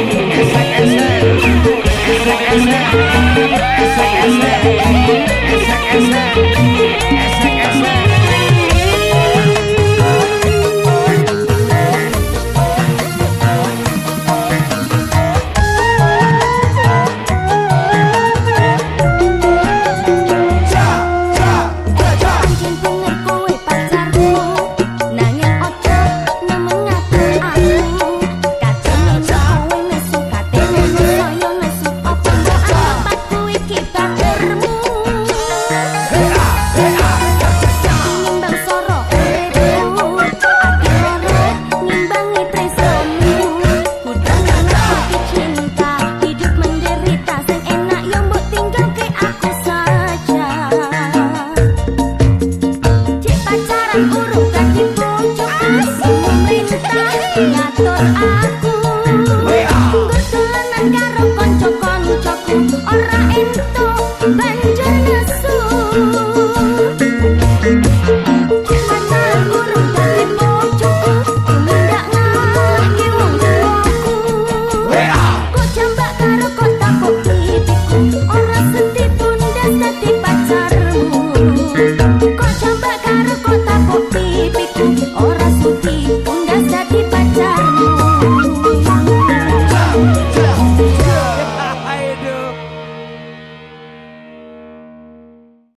It's like it's there.